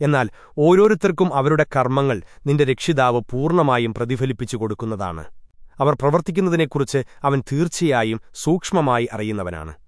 എന്നാൽ ഓരോരുത്തർക്കും അവരുടെ കർമ്മങ്ങൾ നിന്റെ രക്ഷിതാവ് പൂർണമായും പ്രതിഫലിപ്പിച്ചു കൊടുക്കുന്നതാണ്. അവർ പ്രവർത്തിക്കുന്നതിനെക്കുറിച്ച് അവൻ തീർച്ചയായും സൂക്ഷ്മമായി അറിയുന്നവനാണ്.